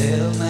tell me